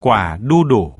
quả đu đủ.